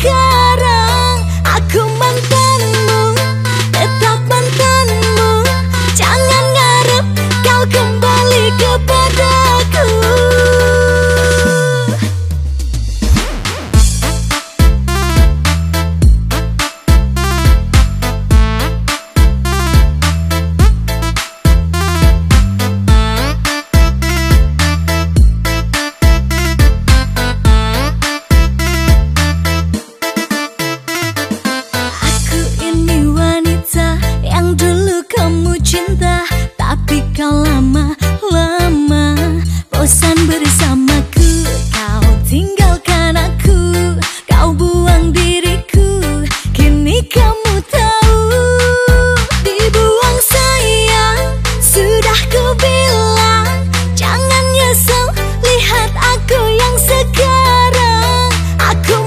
sekarang Sama ku Kau tinggalkan aku Kau buang diriku Kini kamu tahu. Dibuang sayang Sudah ku bilang Jangan nyesel Lihat aku yang sekarang. Aku